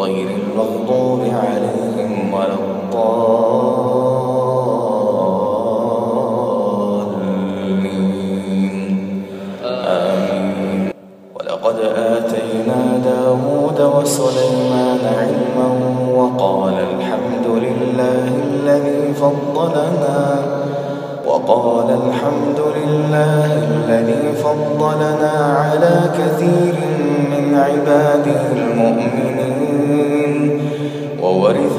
غير المغضوب عليهم ولا الضالين. آمين ولقد آتينا داود وسليمان علما وقال الحمد لله الذي فضلنا وقال الحمد لله الذي فضلنا على كثير من عباده المؤمنين.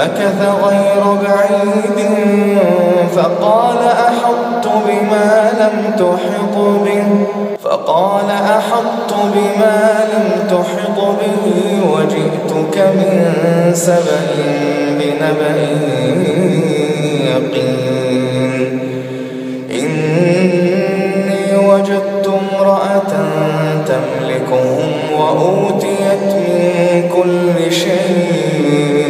فمكث غير بعيد فقال أحط بما لم تحط به فقال أحط بما لم تحط به وجئتك من سبأ بنبأ يقين. إني وجدت امرأة تملكهم وأوتيت من كل شيء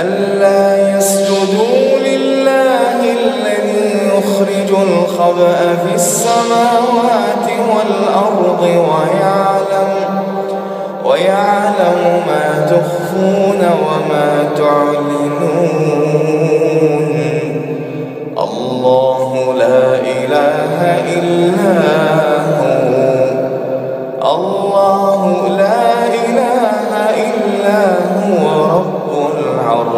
ألا يسجدوا لله الذي يخرج الخبأ في السماوات والأرض ويعلم ويعلم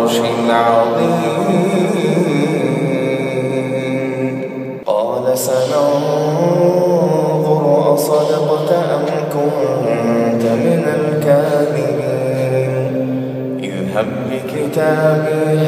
العرش العظيم. قال سننظر أصدقت أم كنت من الكاذبين. اذهب بكتابي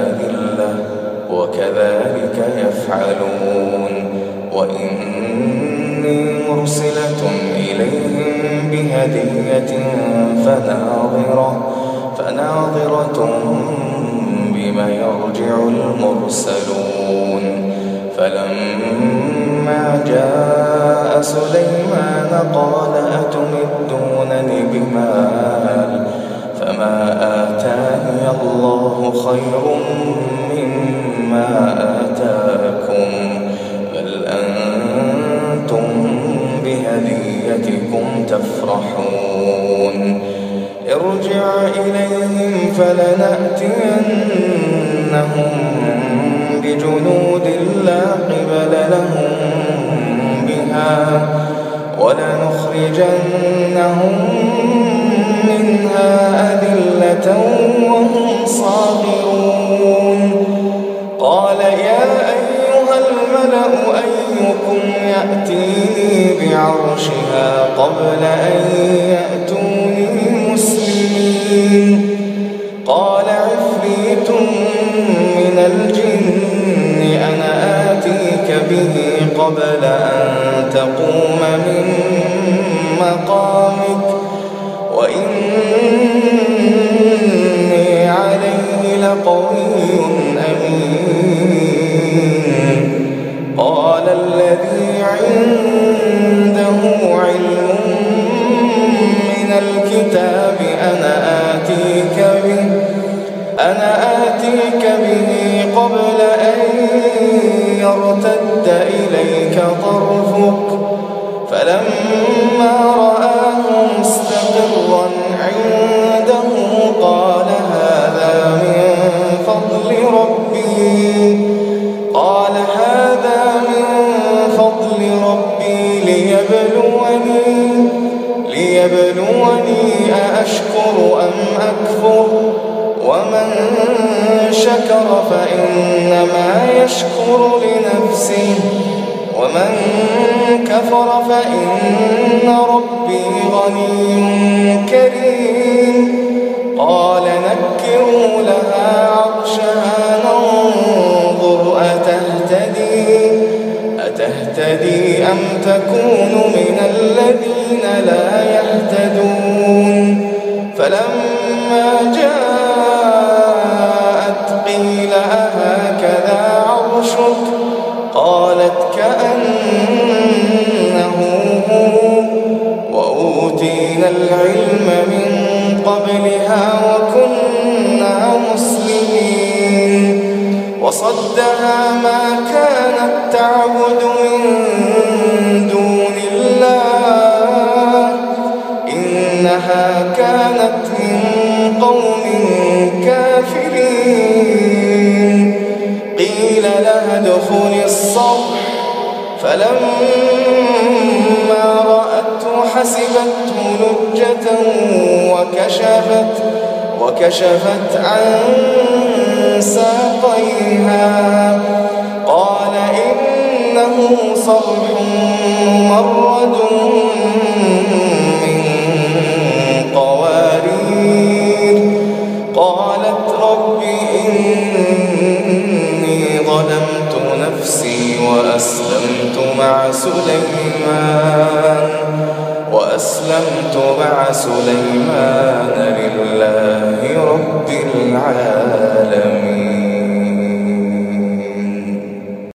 وكذلك يفعلون. وإني مرسلة إليهم بهدية فناظرة فناظرة بما يرجع المرسلون. فلما جاء سليمان قال أتمدونني بمال؟ فما آتاني الله خير مما آتاكم بل أنتم بهديتكم تفرحون ارجع إليهم فلنأتينهم بجنود لا قبل لهم بها ولنخرجنهم منها أذلة وهم صاغرون أيكم يأتيني بعرشها قبل أن إليك طرفك فلما رآه مستقرا عنده قال هذا من فضل ربي. قال هذا من فضل ربي ليبلوني ليبلوني أأشكر أم أكفر ومن شكر فإنما يشكر لنفسه. ومن كفر فإن ربي غني كريم. قال نكروا لها عرشها ننظر أتهتدي؟ أتهتدي أم تكون من الذين لا يهتدون؟ العلم من قبلها وكنا مسلمين. وصدها ما كانت تعبد من دون الله. إنها كانت من قوم كافرين. قيل لها ادخل الصرح فلما رأته حسبته لجة وكشفت وكشفت عن ساقيها. قال إنه صرح ممرد الملك مع سليمان لله رب العالمين.